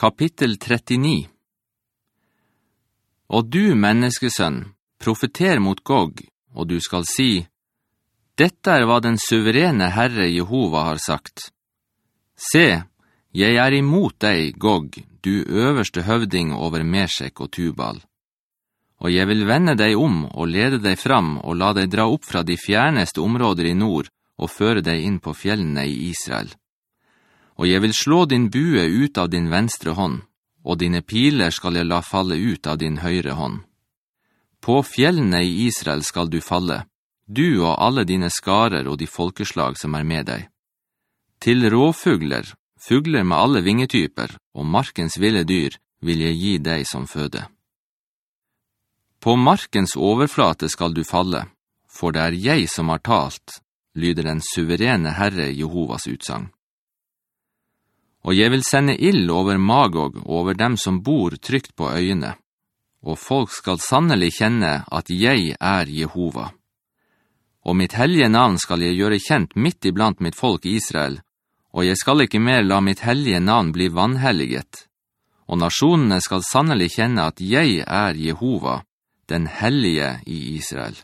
Kapittel 39 Og du, menneskesønn, profeter mot Gog, og du skal si, «Dette er hva den suverene Herre Jehova har sagt. Se, jeg er imot deg, Gog, du øverste høvding over Meshek og Tubal. Og jeg vil vende deg om og lede deg fram og la deg dra opp fra de fjerneste områder i nord og føre deg inn på fjellene i Israel. Og jeg vil slå din bue ut av din venstre hånd, og dine piler skal jeg la falle ut av din høyre hånd. På fjellene i Israel skal du falle, du og alle dine skarer og de folkeslag som er med deg. Til råfugler, fugler med alle vingetyper og markens ville dyr vil jeg gi deg som føde. På markens overflate skal du falle, for det er jeg som har talt, lyder den suverene Herre Jehovas utsang. Og jeg vil sende ill over Magog og over dem som bor trygt på øyene, og folk skal sannelig kjenne at jeg er Jehova. Og mitt hellige navn skal jeg gjøre kjent midt iblant mitt folk Israel, og jeg skal ikke mer la mitt hellige navn bli vanhelliget. Og nasjonene skal sannelig kjenne at jeg er Jehova, den hellige i Israel.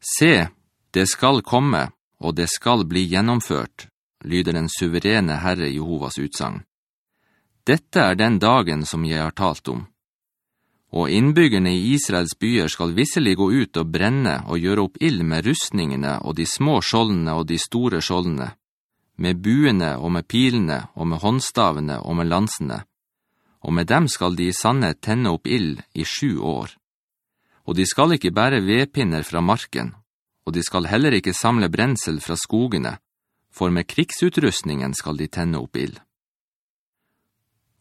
Se, det skal komme, og det skal bli gjennomført, lyder den suverene Herre Jehovas utsang. Dette er den dagen som jeg har talt om. Og innbyggerne i Israels byer skal visselig gå ut og brenne og gjøre opp ild med rustningene og de små skjoldene og de store skjoldene, med buene og med pilene og med håndstavene og med lansene, og med dem skal de i sanne tenne opp ild i sju år. Og de skal ikke bære vedpinner fra marken, og de skal heller ikke samle brensel fra skogene, for med krigsutrustningen skal de tenne opp ild.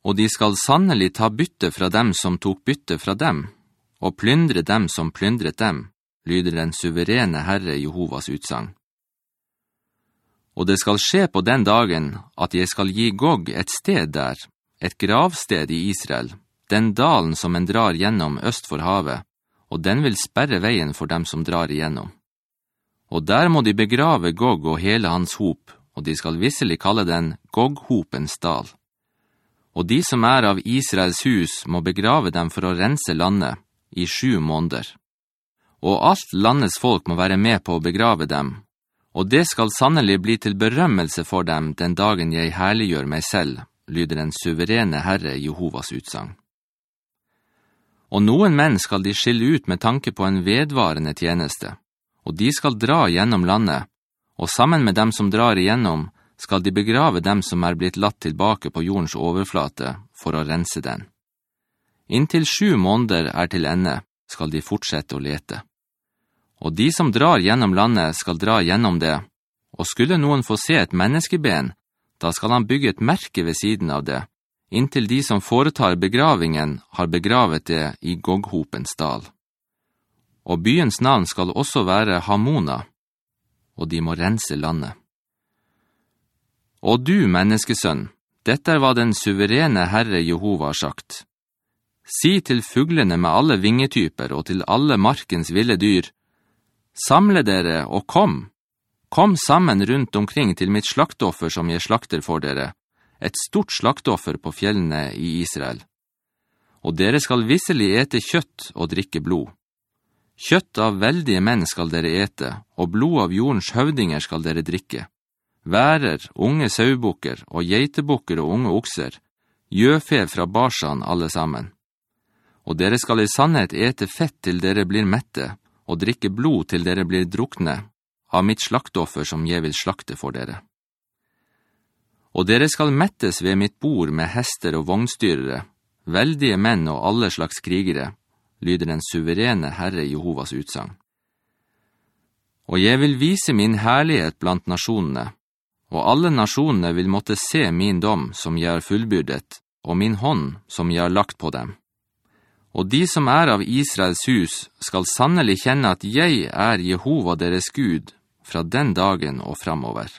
Og de skal sannelig ta bytte fra dem som tok bytte fra dem, og plyndre dem som plyndret dem, lyder den suverene Herre Jehovas utsang. Og det skal skje på den dagen at jeg skal gi Gog et sted der, et gravsted i Israel, den dalen som en drar gjennom øst for havet, og den vil sperre veien for dem som drar igjennom og der må de begrave Gog og hele hans hop, og de skal visselig kalle den Gog-hopens dal. Og de som er av Israels hus må begrave dem for å rense landet i sju måneder. Og alt landets folk må være med på å begrave dem, og det skal sannelig bli til berømmelse for dem den dagen jeg herliggjør meg selv, lyder den suverene Herre Jehovas utsang. Og noen menn skal de skille ut med tanke på en vedvarende tjeneste og de skal dra gjennom landet, og sammen med dem som drar igjennom, skal de begrave dem som er blitt latt tilbake på jordens overflate for å rense den. Inntil sju måneder er til ende, skal de fortsette å lete. Og de som drar gjennom landet skal dra gjennom det, og skulle noen få se et menneskeben, da skal han bygge et merke ved siden av det, inntil de som foretar begravingen har begravet det i Goghopens dal og byens navn skal også være Hamona, og de må rense landet. Og du, menneskesønn, dette er hva den suverene Herre Jehova har sagt. Si til fuglene med alle vingetyper og til alle markens ville dyr, Samle dere og kom! Kom sammen rundt omkring til mitt slaktoffer som jeg slakter for dere, et stort slaktoffer på fjellene i Israel. Og dere skal visselig ete kjøtt og drikke blod. Kjøtt av veldige menn skal dere ete, og blod av jordens høvdinger skal dere drikke. Værer, unge saubukker og geitebukker og unge okser, gjøfe fra barsan alle sammen. Og dere skal i sannhet ete fett til dere blir mette, og drikke blod til dere blir drukne, av mitt slaktoffer som jeg vil slakte for dere. Og dere skal mettes ved mitt bord med hester og vognstyrere, veldige menn og alle slags krigere, lyder den suverene Herre Jehovas utsang. Og jeg vil vise min herlighet blant nasjonene, og alle nasjonene vil måtte se min dom som jeg har fullbyrdet, og min hånd som jeg har lagt på dem. Og de som er av Israels hus skal sannelig kjenne at jeg er Jehova deres Gud fra den dagen og framover.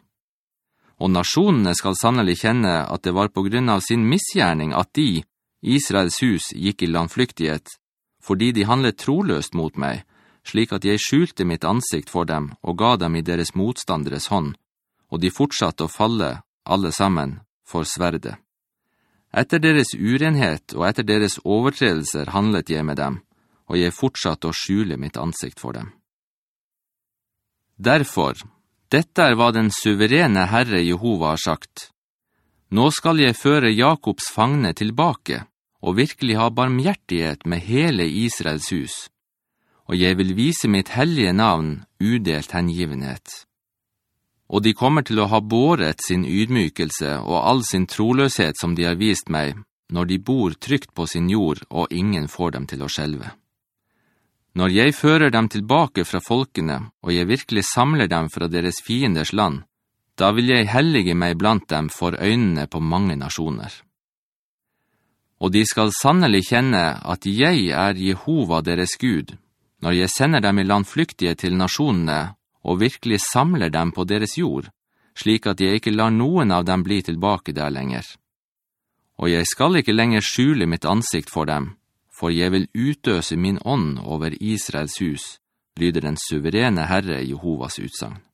Og nasjonene skal sannelig kjenne at det var på grunn av sin misgjerning at de, Israels hus, gikk i landflyktighet, fordi de handlet troløst mot meg, slik at jeg skjulte mitt ansikt for dem og ga dem i deres motstanderes hånd, og de fortsatte å falle, alle sammen, for sverde. Etter deres urenhet og etter deres overtredelser handlet jeg med dem, og jeg fortsatte å skjule mitt ansikt for dem. Derfor, dette er hva den suverene Herre Jehova har sagt. Nå skal jeg føre Jakobs fangne tilbake, og virkelig ha barmhjertighet med hele Israels hus, og jeg vil vise mitt hellige navn udelt hengivenhet. Og de kommer til å ha båret sin ydmykelse og all sin troløshet som de har vist meg, når de bor trygt på sin jord og ingen får dem til å skjelve. Når jeg fører dem tilbake fra folkene, og jeg virkelig samler dem fra deres fienders land, da vil jeg hellige meg blant dem for øynene på mange nasjoner. Og de skal sannelig kjenne at jeg er Jehova deres Gud, når jeg sender dem i landflyktige til nasjonene og virkelig samler dem på deres jord, slik at jeg ikke lar noen av dem bli tilbake der lenger. Og jeg skal ikke lenger skjule mitt ansikt for dem, for jeg vil utøse min ånd over Israels hus, lyder den suverene Herre Jehovas utsagn.